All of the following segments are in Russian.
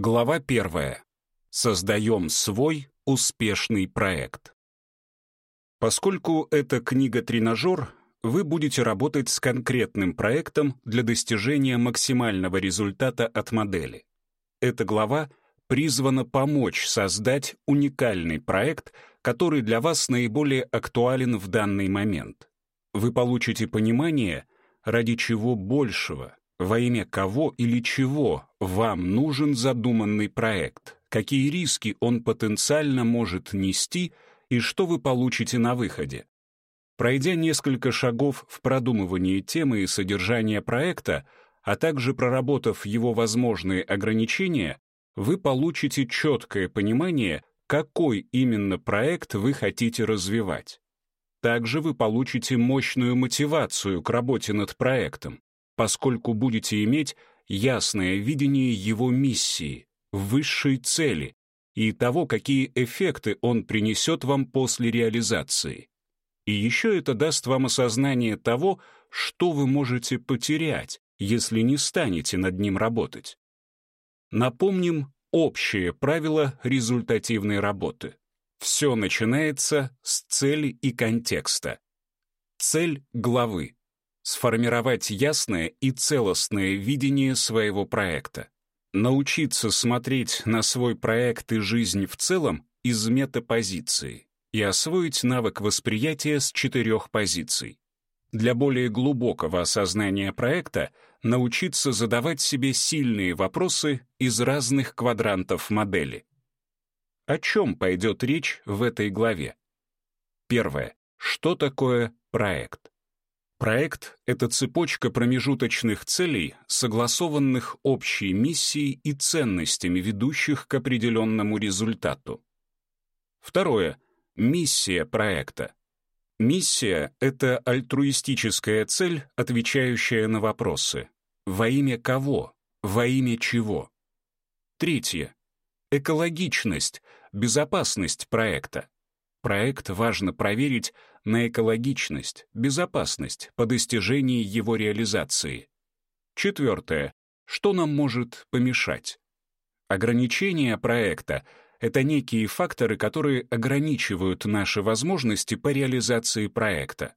Глава первая. Создаем свой успешный проект. Поскольку это книга-тренажер, вы будете работать с конкретным проектом для достижения максимального результата от модели. Эта глава призвана помочь создать уникальный проект, который для вас наиболее актуален в данный момент. Вы получите понимание, ради чего большего, во имя кого или чего вам нужен задуманный проект, какие риски он потенциально может нести и что вы получите на выходе. Пройдя несколько шагов в продумывании темы и содержания проекта, а также проработав его возможные ограничения, вы получите четкое понимание, какой именно проект вы хотите развивать. Также вы получите мощную мотивацию к работе над проектом, поскольку будете иметь ясное видение его миссии, высшей цели и того, какие эффекты он принесет вам после реализации. И еще это даст вам осознание того, что вы можете потерять, если не станете над ним работать. Напомним общее правило результативной работы. Все начинается с цели и контекста. Цель главы сформировать ясное и целостное видение своего проекта. Научиться смотреть на свой проект и жизнь в целом из метапозиции и освоить навык восприятия с четырех позиций. Для более глубокого осознания проекта научиться задавать себе сильные вопросы из разных квадрантов модели. О чем пойдет речь в этой главе? Первое. Что такое проект? Проект — это цепочка промежуточных целей, согласованных общей миссией и ценностями, ведущих к определенному результату. Второе. Миссия проекта. Миссия — это альтруистическая цель, отвечающая на вопросы. Во имя кого? Во имя чего? Третье. Экологичность, безопасность проекта. Проект важно проверить на экологичность, безопасность по достижении его реализации. Четвертое. Что нам может помешать? Ограничения проекта — это некие факторы, которые ограничивают наши возможности по реализации проекта.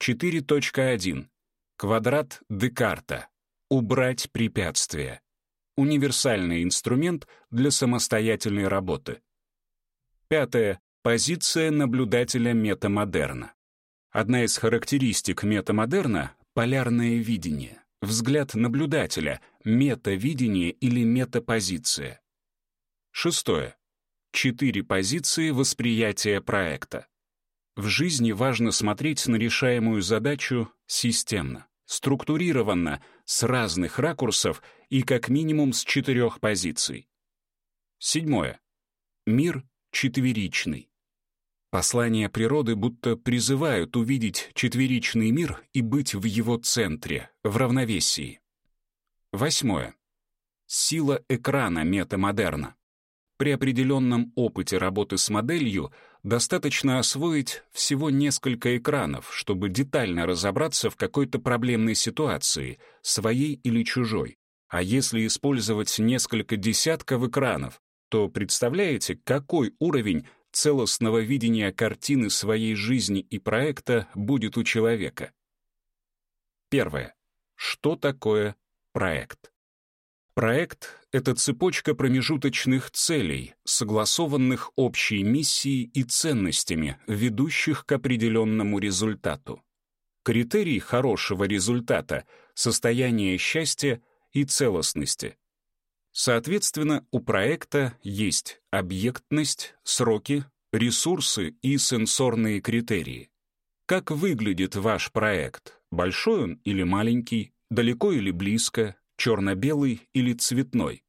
4.1. Квадрат Декарта. Убрать препятствия. Универсальный инструмент для самостоятельной работы. Пятое. Позиция наблюдателя метамодерна. Одна из характеристик метамодерна — полярное видение, взгляд наблюдателя, метавидение или метапозиция. Шестое. Четыре позиции восприятия проекта. В жизни важно смотреть на решаемую задачу системно, структурированно, с разных ракурсов и как минимум с четырех позиций. Седьмое. Мир четверичный. Послания природы будто призывают увидеть четверичный мир и быть в его центре, в равновесии. Восьмое. Сила экрана метамодерна. При определенном опыте работы с моделью достаточно освоить всего несколько экранов, чтобы детально разобраться в какой-то проблемной ситуации, своей или чужой. А если использовать несколько десятков экранов, то представляете, какой уровень целостного видения картины своей жизни и проекта будет у человека. Первое. Что такое проект? Проект — это цепочка промежуточных целей, согласованных общей миссией и ценностями, ведущих к определенному результату. Критерий хорошего результата — состояние счастья и целостности — Соответственно, у проекта есть объектность, сроки, ресурсы и сенсорные критерии. Как выглядит ваш проект? Большой он или маленький? Далеко или близко? Черно-белый или цветной?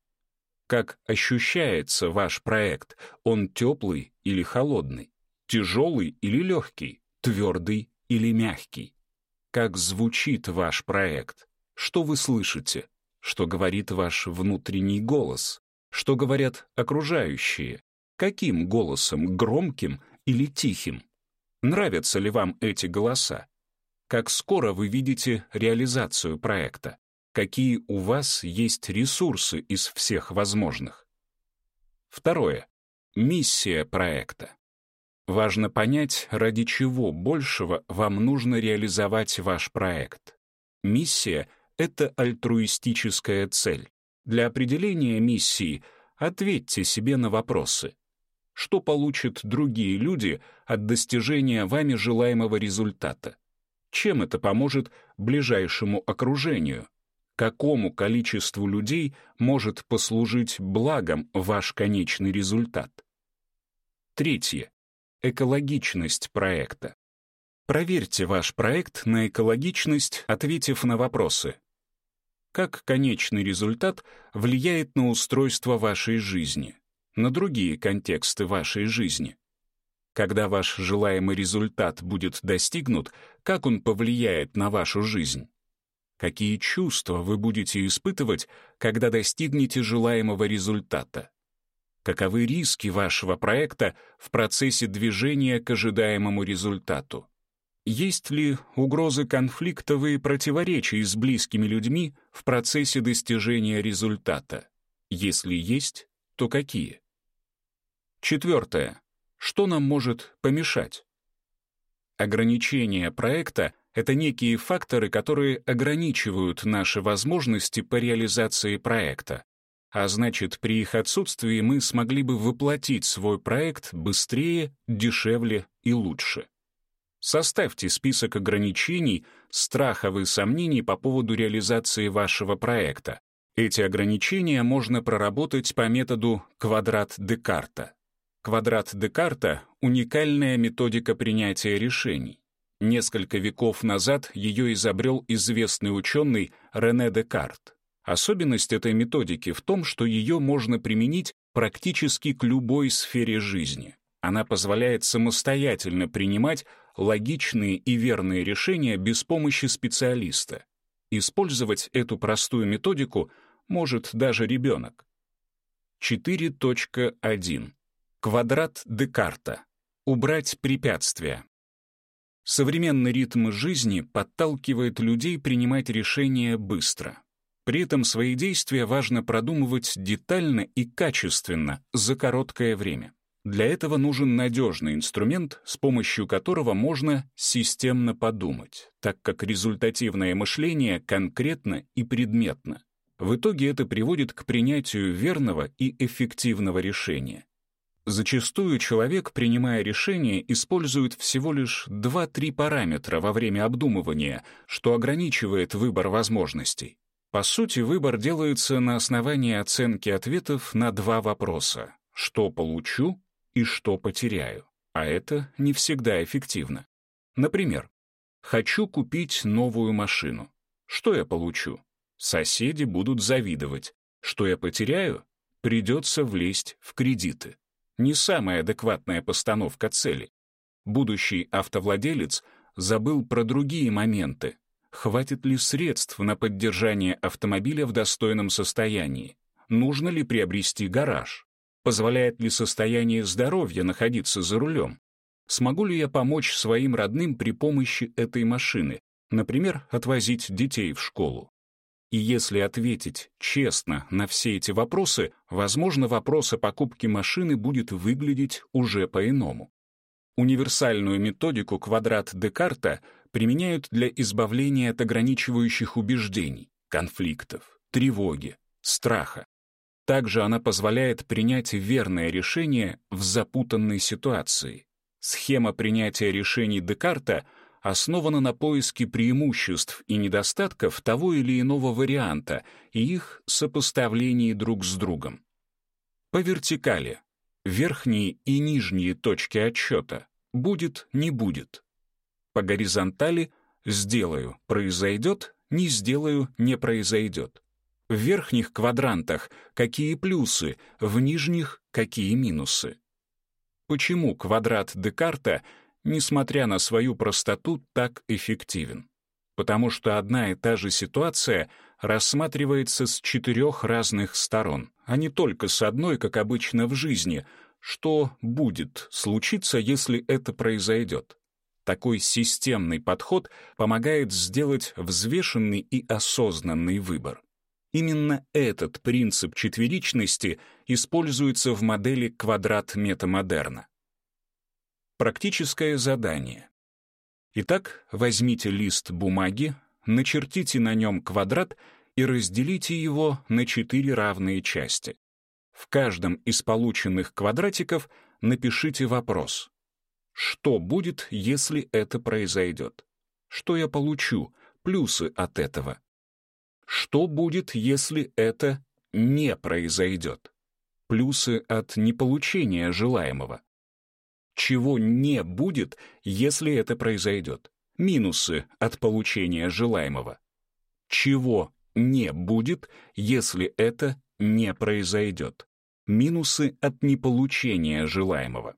Как ощущается ваш проект? Он теплый или холодный? Тяжелый или легкий? Твердый или мягкий? Как звучит ваш проект? Что вы слышите? Что говорит ваш внутренний голос? Что говорят окружающие? Каким голосом, громким или тихим? Нравятся ли вам эти голоса? Как скоро вы видите реализацию проекта? какие у вас есть ресурсы из всех возможных. Второе. Миссия проекта. Важно понять, ради чего большего вам нужно реализовать ваш проект. Миссия — это альтруистическая цель. Для определения миссии ответьте себе на вопросы. Что получат другие люди от достижения вами желаемого результата? Чем это поможет ближайшему окружению? Какому количеству людей может послужить благом ваш конечный результат? Третье. Экологичность проекта. Проверьте ваш проект на экологичность, ответив на вопросы. Как конечный результат влияет на устройство вашей жизни? на другие контексты вашей жизни. Когда ваш желаемый результат будет достигнут, как он повлияет на вашу жизнь? Какие чувства вы будете испытывать, когда достигнете желаемого результата? Каковы риски вашего проекта в процессе движения к ожидаемому результату? Есть ли угрозы конфликтов и противоречий с близкими людьми в процессе достижения результата? Если есть, то какие? Четвертое. Что нам может помешать? Ограничения проекта — это некие факторы, которые ограничивают наши возможности по реализации проекта. А значит, при их отсутствии мы смогли бы воплотить свой проект быстрее, дешевле и лучше. Составьте список ограничений, страхов и сомнений по поводу реализации вашего проекта. Эти ограничения можно проработать по методу квадрат Декарта. Квадрат Декарта — уникальная методика принятия решений. Несколько веков назад ее изобрел известный ученый Рене Декарт. Особенность этой методики в том, что ее можно применить практически к любой сфере жизни. Она позволяет самостоятельно принимать логичные и верные решения без помощи специалиста. Использовать эту простую методику может даже ребенок. 4.1 Квадрат Декарта. Убрать препятствия. Современный ритм жизни подталкивает людей принимать решения быстро. При этом свои действия важно продумывать детально и качественно за короткое время. Для этого нужен надежный инструмент, с помощью которого можно системно подумать, так как результативное мышление конкретно и предметно. В итоге это приводит к принятию верного и эффективного решения. Зачастую человек, принимая решение, использует всего лишь 2-3 параметра во время обдумывания, что ограничивает выбор возможностей. По сути, выбор делается на основании оценки ответов на два вопроса — что получу и что потеряю. А это не всегда эффективно. Например, хочу купить новую машину. Что я получу? Соседи будут завидовать. Что я потеряю? Придется влезть в кредиты не самая адекватная постановка цели. Будущий автовладелец забыл про другие моменты. Хватит ли средств на поддержание автомобиля в достойном состоянии? Нужно ли приобрести гараж? Позволяет ли состояние здоровья находиться за рулем? Смогу ли я помочь своим родным при помощи этой машины, например, отвозить детей в школу? И если ответить честно на все эти вопросы, возможно, вопрос о покупке машины будет выглядеть уже по-иному. Универсальную методику квадрат Декарта применяют для избавления от ограничивающих убеждений, конфликтов, тревоги, страха. Также она позволяет принять верное решение в запутанной ситуации. Схема принятия решений Декарта — основана на поиске преимуществ и недостатков того или иного варианта и их сопоставлении друг с другом. По вертикали. Верхние и нижние точки отсчета. Будет, не будет. По горизонтали сделаю, произойдет, не сделаю, не произойдет. В верхних квадрантах какие плюсы, в нижних какие минусы. Почему квадрат Декарта несмотря на свою простоту, так эффективен. Потому что одна и та же ситуация рассматривается с четырех разных сторон, а не только с одной, как обычно в жизни, что будет случиться, если это произойдет. Такой системный подход помогает сделать взвешенный и осознанный выбор. Именно этот принцип четверичности используется в модели квадрат метамодерна. Практическое задание. Итак, возьмите лист бумаги, начертите на нем квадрат и разделите его на четыре равные части. В каждом из полученных квадратиков напишите вопрос. Что будет, если это произойдет? Что я получу? Плюсы от этого. Что будет, если это не произойдет? Плюсы от неполучения желаемого. Чего не будет, если это произойдет? Минусы от получения желаемого. Чего не будет, если это не произойдет? Минусы от неполучения желаемого.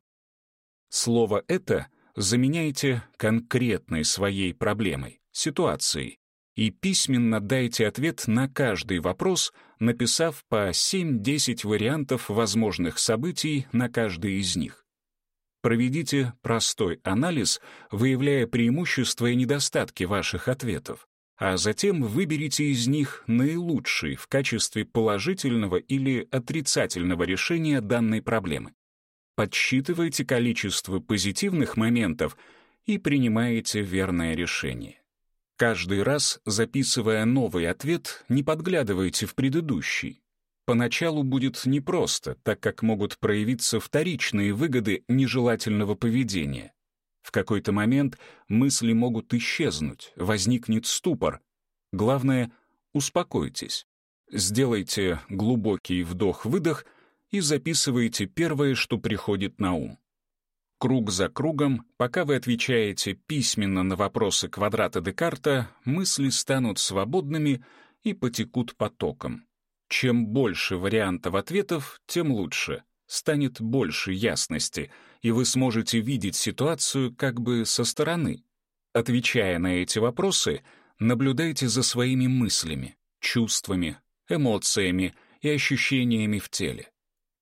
Слово «это» заменяйте конкретной своей проблемой, ситуацией, и письменно дайте ответ на каждый вопрос, написав по 7-10 вариантов возможных событий на каждый из них. Проведите простой анализ, выявляя преимущества и недостатки ваших ответов, а затем выберите из них наилучший в качестве положительного или отрицательного решения данной проблемы подсчитываете количество позитивных моментов и принимаете верное решение. Каждый раз, записывая новый ответ, не подглядывайте в предыдущий. Поначалу будет непросто, так как могут проявиться вторичные выгоды нежелательного поведения. В какой-то момент мысли могут исчезнуть, возникнет ступор. Главное — успокойтесь. Сделайте глубокий вдох-выдох и записываете первое, что приходит на ум. Круг за кругом, пока вы отвечаете письменно на вопросы квадрата Декарта, мысли станут свободными и потекут потоком. Чем больше вариантов ответов, тем лучше. Станет больше ясности, и вы сможете видеть ситуацию как бы со стороны. Отвечая на эти вопросы, наблюдайте за своими мыслями, чувствами, эмоциями и ощущениями в теле.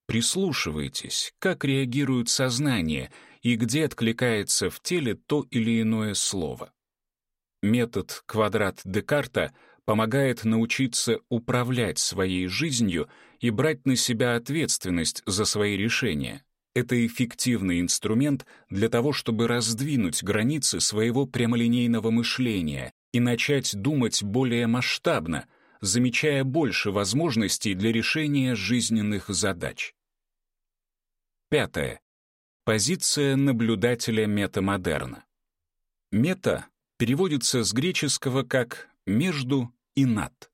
Прислушивайтесь, как реагирует сознание и где откликается в теле то или иное слово. Метод квадрат Декарта помогает научиться управлять своей жизнью и брать на себя ответственность за свои решения. Это эффективный инструмент для того, чтобы раздвинуть границы своего прямолинейного мышления и начать думать более масштабно, замечая больше возможностей для решения жизненных задач. Пятое. Позиция наблюдателя метамодерна. Мета переводится с греческого как «между» и «над».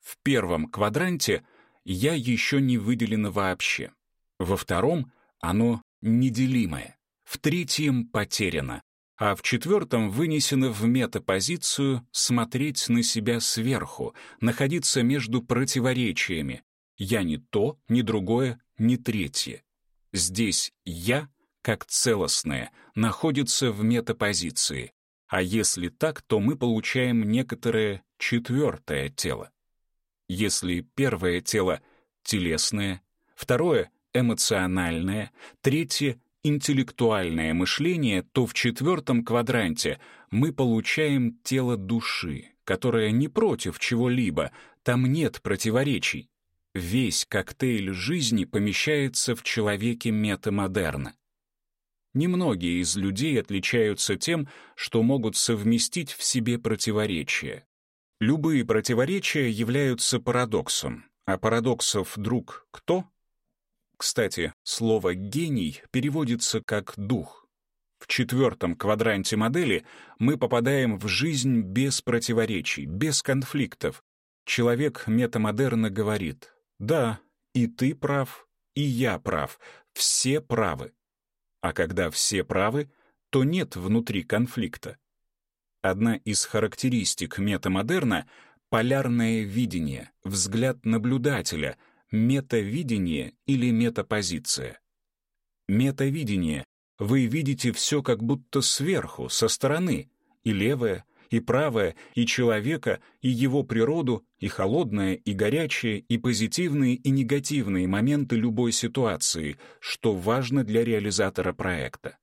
В первом квадранте «я» еще не выделено вообще. Во втором оно неделимое. В третьем потеряно а в четвертом вынесено в метапозицию смотреть на себя сверху, находиться между противоречиями. Я не то, ни другое, ни третье. Здесь «я», как целостное, находится в метапозиции. А если так, то мы получаем некоторое четвертое тело. Если первое тело — телесное, второе — эмоциональное, третье интеллектуальное мышление, то в четвертом квадранте мы получаем тело души, которое не против чего-либо, там нет противоречий. Весь коктейль жизни помещается в человеке метамодерна. Немногие из людей отличаются тем, что могут совместить в себе противоречия. Любые противоречия являются парадоксом, а парадоксов друг кто? Кстати, слово «гений» переводится как «дух». В четвертом квадранте модели мы попадаем в жизнь без противоречий, без конфликтов. Человек метамодерна говорит «Да, и ты прав, и я прав, все правы». А когда все правы, то нет внутри конфликта. Одна из характеристик метамодерна — полярное видение, взгляд наблюдателя — метавидение или метапозиция. Метавидение — вы видите все как будто сверху, со стороны, и левое, и правое, и человека, и его природу, и холодное, и горячее, и позитивные, и негативные моменты любой ситуации, что важно для реализатора проекта.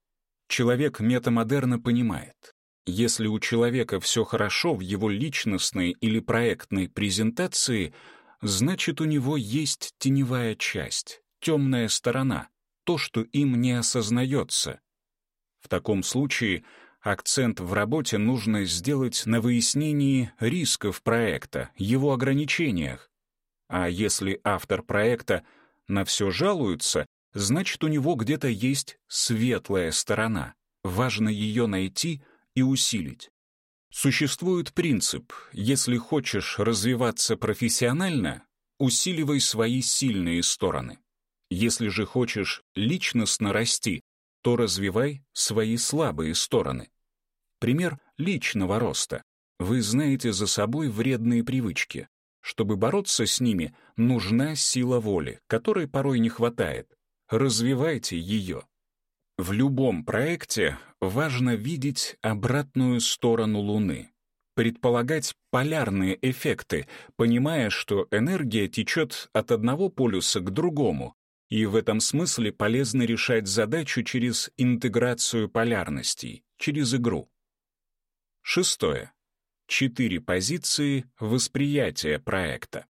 Человек метамодерна понимает, если у человека все хорошо в его личностной или проектной презентации, значит, у него есть теневая часть, темная сторона, то, что им не осознается. В таком случае акцент в работе нужно сделать на выяснении рисков проекта, его ограничениях. А если автор проекта на все жалуется, значит, у него где-то есть светлая сторона. Важно ее найти и усилить. Существует принцип «если хочешь развиваться профессионально, усиливай свои сильные стороны». Если же хочешь личностно расти, то развивай свои слабые стороны. Пример личного роста. Вы знаете за собой вредные привычки. Чтобы бороться с ними, нужна сила воли, которой порой не хватает. Развивайте ее. В любом проекте важно видеть обратную сторону Луны, предполагать полярные эффекты, понимая, что энергия течет от одного полюса к другому, и в этом смысле полезно решать задачу через интеграцию полярностей, через игру. Шестое. Четыре позиции восприятия проекта.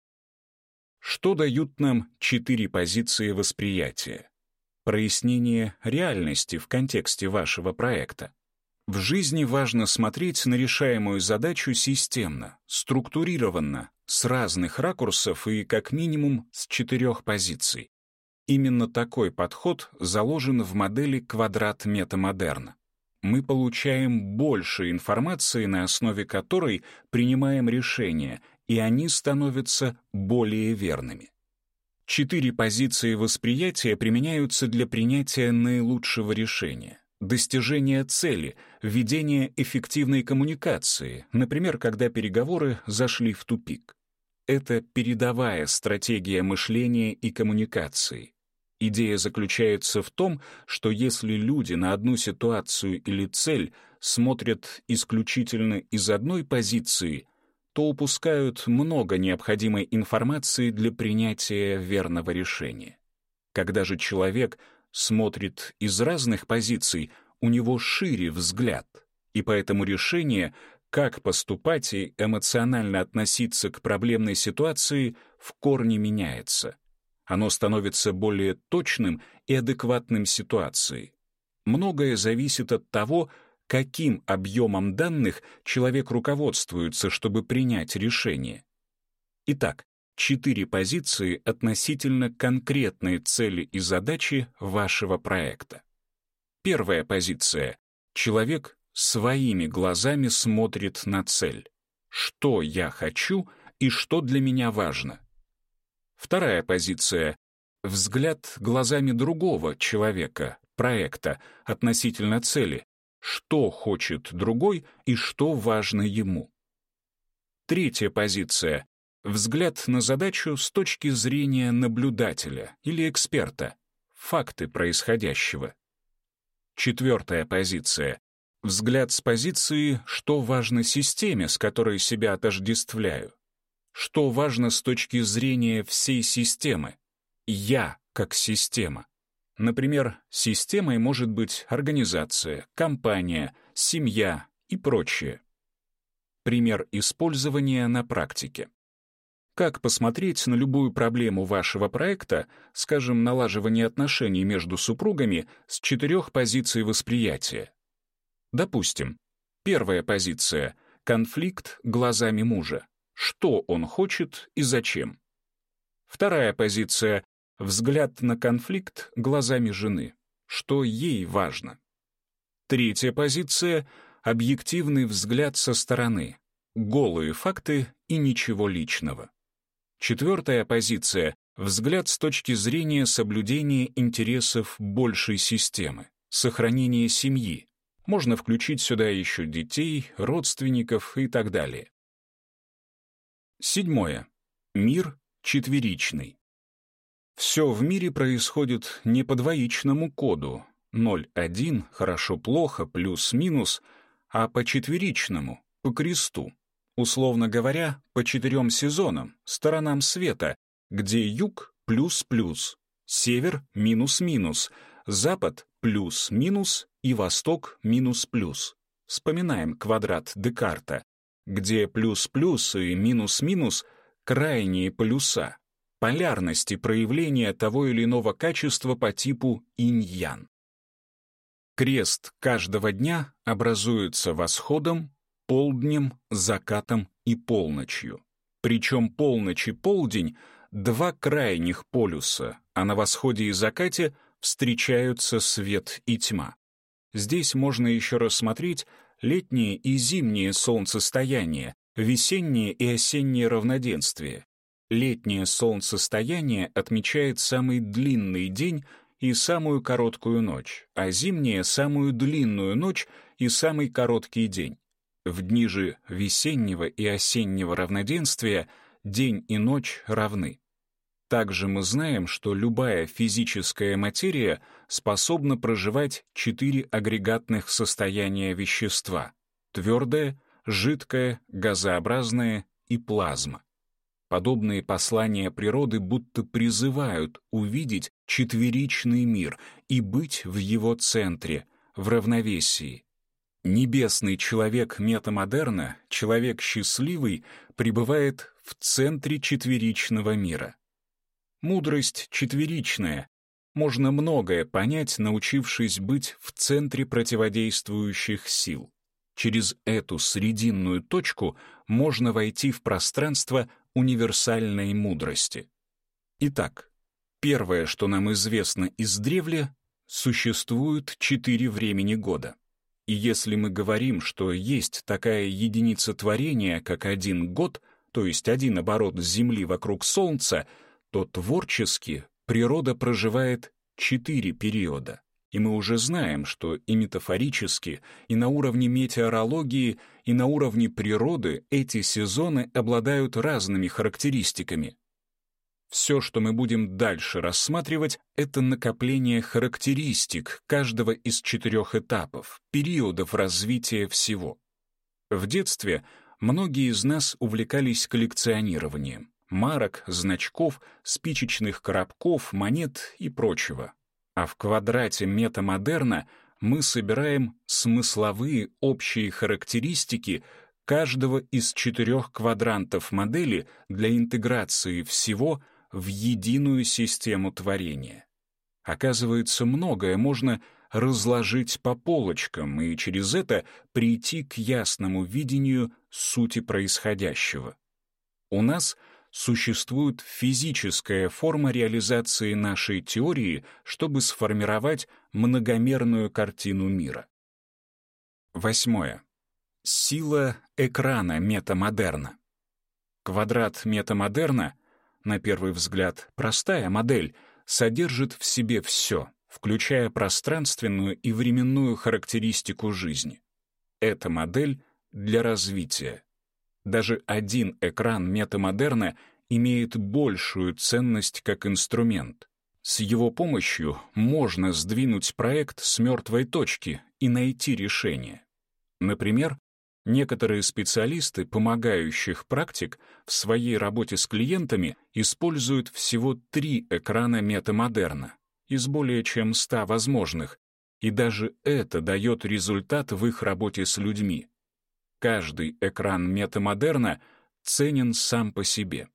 Что дают нам четыре позиции восприятия? Прояснение реальности в контексте вашего проекта. В жизни важно смотреть на решаемую задачу системно, структурированно, с разных ракурсов и как минимум с четырех позиций. Именно такой подход заложен в модели квадрат метамодерна. Мы получаем больше информации, на основе которой принимаем решения, и они становятся более верными. Четыре позиции восприятия применяются для принятия наилучшего решения, достижения цели, ведения эффективной коммуникации, например, когда переговоры зашли в тупик. Это передовая стратегия мышления и коммуникации. Идея заключается в том, что если люди на одну ситуацию или цель смотрят исключительно из одной позиции, то упускают много необходимой информации для принятия верного решения. Когда же человек смотрит из разных позиций, у него шире взгляд, и поэтому решение, как поступать и эмоционально относиться к проблемной ситуации, в корне меняется. Оно становится более точным и адекватным ситуации. Многое зависит от того, каким объемом данных человек руководствуется, чтобы принять решение. Итак, четыре позиции относительно конкретной цели и задачи вашего проекта. Первая позиция. Человек своими глазами смотрит на цель. Что я хочу и что для меня важно. Вторая позиция — взгляд глазами другого человека, проекта, относительно цели, что хочет другой и что важно ему. Третья позиция — взгляд на задачу с точки зрения наблюдателя или эксперта, факты происходящего. Четвертая позиция — взгляд с позиции, что важно системе, с которой себя отождествляю что важно с точки зрения всей системы. Я как система. Например, системой может быть организация, компания, семья и прочее. Пример использования на практике. Как посмотреть на любую проблему вашего проекта, скажем, налаживание отношений между супругами с четырех позиций восприятия? Допустим, первая позиция — конфликт глазами мужа что он хочет и зачем. Вторая позиция — взгляд на конфликт глазами жены, что ей важно. Третья позиция — объективный взгляд со стороны, голые факты и ничего личного. Четвертая позиция — взгляд с точки зрения соблюдения интересов большей системы, сохранения семьи. Можно включить сюда еще детей, родственников и так далее. Седьмое. Мир четверичный. Все в мире происходит не по двоичному коду 0-1, хорошо-плохо, плюс-минус, а по четверичному, по кресту. Условно говоря, по четырем сезонам, сторонам света, где юг плюс-плюс, север минус-минус, запад плюс-минус и восток минус плюс. Вспоминаем квадрат Декарта, где плюс-плюс и минус-минус — крайние полюса, полярности проявления того или иного качества по типу инь-ян. Крест каждого дня образуется восходом, полднем, закатом и полночью. Причем полночь и полдень — два крайних полюса, а на восходе и закате встречаются свет и тьма. Здесь можно еще рассмотреть летнее и зимнее солнцестояние, весеннее и осеннее равноденствие. Летнее солнцестояние отмечает самый длинный день и самую короткую ночь, а зимнее — самую длинную ночь и самый короткий день. В дни же весеннего и осеннего равноденствия день и ночь равны. Также мы знаем, что любая физическая материя способна проживать четыре агрегатных состояния вещества — твердое, жидкое, газообразное и плазма. Подобные послания природы будто призывают увидеть четверичный мир и быть в его центре, в равновесии. Небесный человек метамодерна, человек счастливый, пребывает в центре четверичного мира. Мудрость четверичная. Можно многое понять, научившись быть в центре противодействующих сил. Через эту срединную точку можно войти в пространство универсальной мудрости. Итак, первое, что нам известно из древля, существует четыре времени года. И если мы говорим, что есть такая единица творения, как один год, то есть один оборот Земли вокруг Солнца, то творчески природа проживает четыре периода. И мы уже знаем, что и метафорически, и на уровне метеорологии, и на уровне природы эти сезоны обладают разными характеристиками. Все, что мы будем дальше рассматривать, это накопление характеристик каждого из четырех этапов, периодов развития всего. В детстве многие из нас увлекались коллекционированием марок, значков, спичечных коробков, монет и прочего а в квадрате метамодерна мы собираем смысловые общие характеристики каждого из четырех квадрантов модели для интеграции всего в единую систему творения. Оказывается, многое можно разложить по полочкам и через это прийти к ясному видению сути происходящего. У нас — существует физическая форма реализации нашей теории, чтобы сформировать многомерную картину мира. Восьмое. Сила экрана метамодерна. Квадрат метамодерна, на первый взгляд простая модель, содержит в себе все, включая пространственную и временную характеристику жизни. Эта модель для развития. Даже один экран метамодерна имеет большую ценность как инструмент. С его помощью можно сдвинуть проект с мертвой точки и найти решение. Например, некоторые специалисты, помогающих практик, в своей работе с клиентами используют всего три экрана метамодерна из более чем ста возможных, и даже это дает результат в их работе с людьми. Каждый экран метамодерна ценен сам по себе.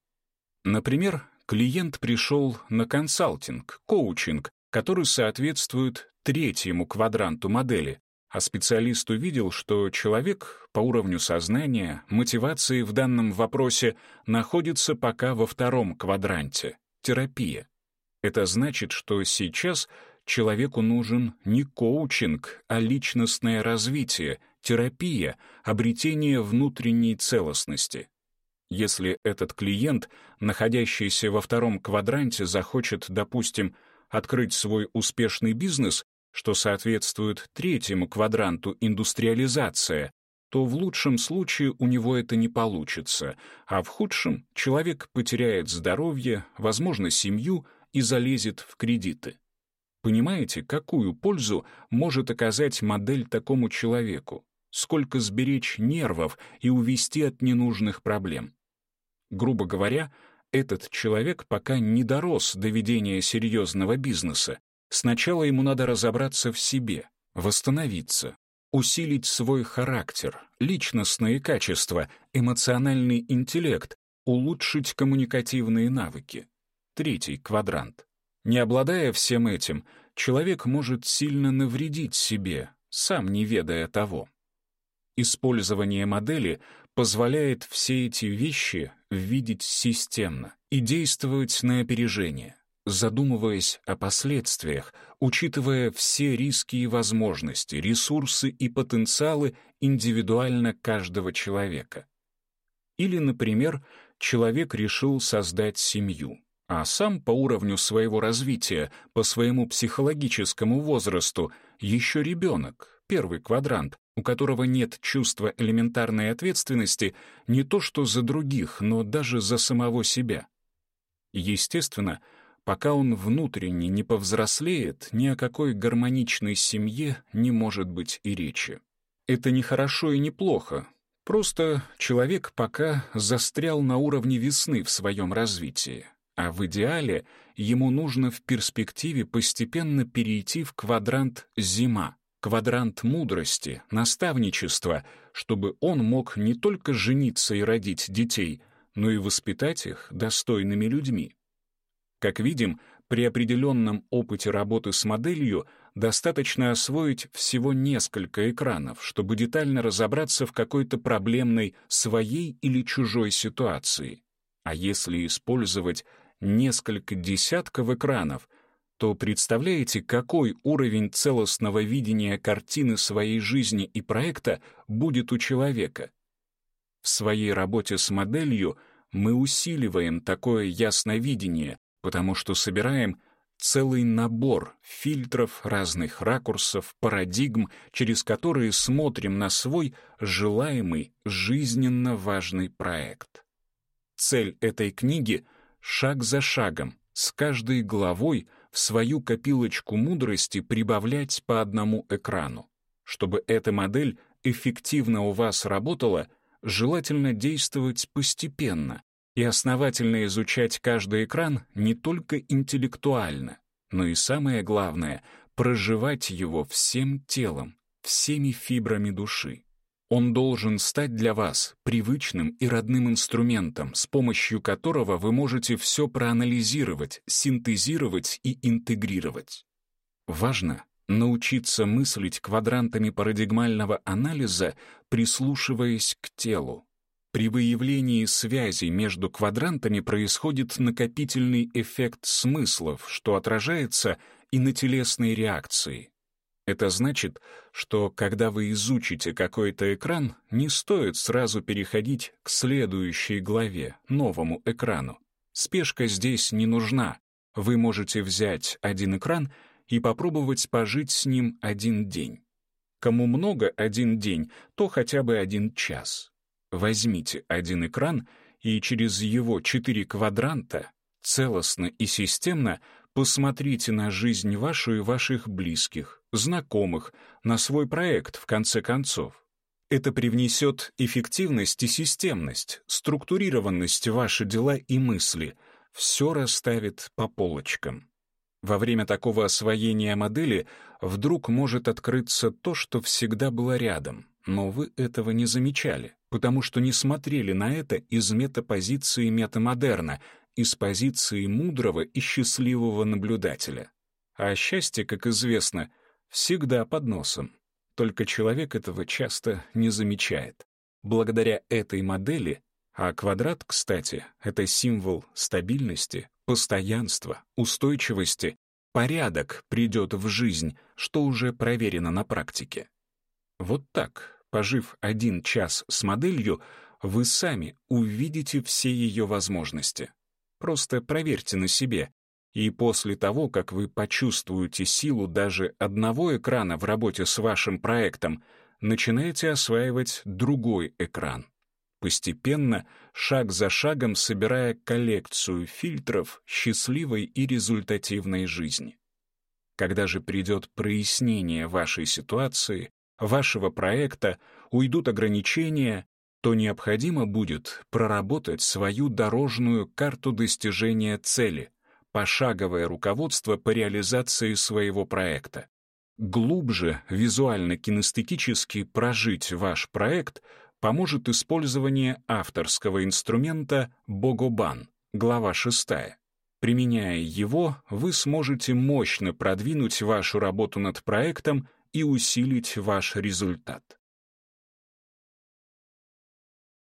Например, клиент пришел на консалтинг, коучинг, который соответствует третьему квадранту модели, а специалист увидел, что человек по уровню сознания, мотивации в данном вопросе находится пока во втором квадранте — терапия. Это значит, что сейчас человеку нужен не коучинг, а личностное развитие, терапия, обретение внутренней целостности. Если этот клиент, находящийся во втором квадранте, захочет, допустим, открыть свой успешный бизнес, что соответствует третьему квадранту индустриализация, то в лучшем случае у него это не получится, а в худшем человек потеряет здоровье, возможно, семью и залезет в кредиты. Понимаете, какую пользу может оказать модель такому человеку? Сколько сберечь нервов и увести от ненужных проблем. Грубо говоря, этот человек пока не дорос до ведения серьезного бизнеса. Сначала ему надо разобраться в себе, восстановиться, усилить свой характер, личностные качества, эмоциональный интеллект, улучшить коммуникативные навыки. Третий квадрант. Не обладая всем этим, человек может сильно навредить себе, сам не ведая того. Использование модели позволяет все эти вещи видеть системно и действовать на опережение, задумываясь о последствиях, учитывая все риски и возможности, ресурсы и потенциалы индивидуально каждого человека. Или, например, человек решил создать семью, а сам по уровню своего развития, по своему психологическому возрасту, еще ребенок, первый квадрант, у которого нет чувства элементарной ответственности не то что за других, но даже за самого себя. Естественно, пока он внутренне не повзрослеет, ни о какой гармоничной семье не может быть и речи. Это не хорошо и не плохо, просто человек пока застрял на уровне весны в своем развитии, а в идеале ему нужно в перспективе постепенно перейти в квадрант «зима», квадрант мудрости, наставничества, чтобы он мог не только жениться и родить детей, но и воспитать их достойными людьми. Как видим, при определенном опыте работы с моделью достаточно освоить всего несколько экранов, чтобы детально разобраться в какой-то проблемной своей или чужой ситуации. А если использовать несколько десятков экранов, то представляете, какой уровень целостного видения картины своей жизни и проекта будет у человека? В своей работе с моделью мы усиливаем такое ясновидение, потому что собираем целый набор фильтров разных ракурсов, парадигм, через которые смотрим на свой желаемый, жизненно важный проект. Цель этой книги — шаг за шагом, с каждой главой в свою копилочку мудрости прибавлять по одному экрану. Чтобы эта модель эффективно у вас работала, желательно действовать постепенно и основательно изучать каждый экран не только интеллектуально, но и самое главное — проживать его всем телом, всеми фибрами души. Он должен стать для вас привычным и родным инструментом, с помощью которого вы можете все проанализировать, синтезировать и интегрировать. Важно научиться мыслить квадрантами парадигмального анализа, прислушиваясь к телу. При выявлении связей между квадрантами происходит накопительный эффект смыслов, что отражается и на телесной реакции. Это значит, что когда вы изучите какой-то экран, не стоит сразу переходить к следующей главе, новому экрану. Спешка здесь не нужна. Вы можете взять один экран и попробовать пожить с ним один день. Кому много один день, то хотя бы один час. Возьмите один экран и через его четыре квадранта целостно и системно посмотрите на жизнь вашу и ваших близких, знакомых, на свой проект, в конце концов. Это привнесет эффективность и системность, структурированность в ваши дела и мысли, все расставит по полочкам. Во время такого освоения модели вдруг может открыться то, что всегда было рядом, но вы этого не замечали, потому что не смотрели на это из метапозиции метамодерна, из позиции мудрого и счастливого наблюдателя. А счастье, как известно, всегда под носом. Только человек этого часто не замечает. Благодаря этой модели, а квадрат, кстати, это символ стабильности, постоянства, устойчивости, порядок придет в жизнь, что уже проверено на практике. Вот так, пожив один час с моделью, вы сами увидите все ее возможности. Просто проверьте на себе, и после того, как вы почувствуете силу даже одного экрана в работе с вашим проектом, начинаете осваивать другой экран. Постепенно, шаг за шагом собирая коллекцию фильтров счастливой и результативной жизни. Когда же придет прояснение вашей ситуации, вашего проекта, уйдут ограничения, то необходимо будет проработать свою дорожную карту достижения цели — пошаговое руководство по реализации своего проекта. Глубже визуально-кинестетически прожить ваш проект поможет использование авторского инструмента Богобан, глава 6. Применяя его, вы сможете мощно продвинуть вашу работу над проектом и усилить ваш результат.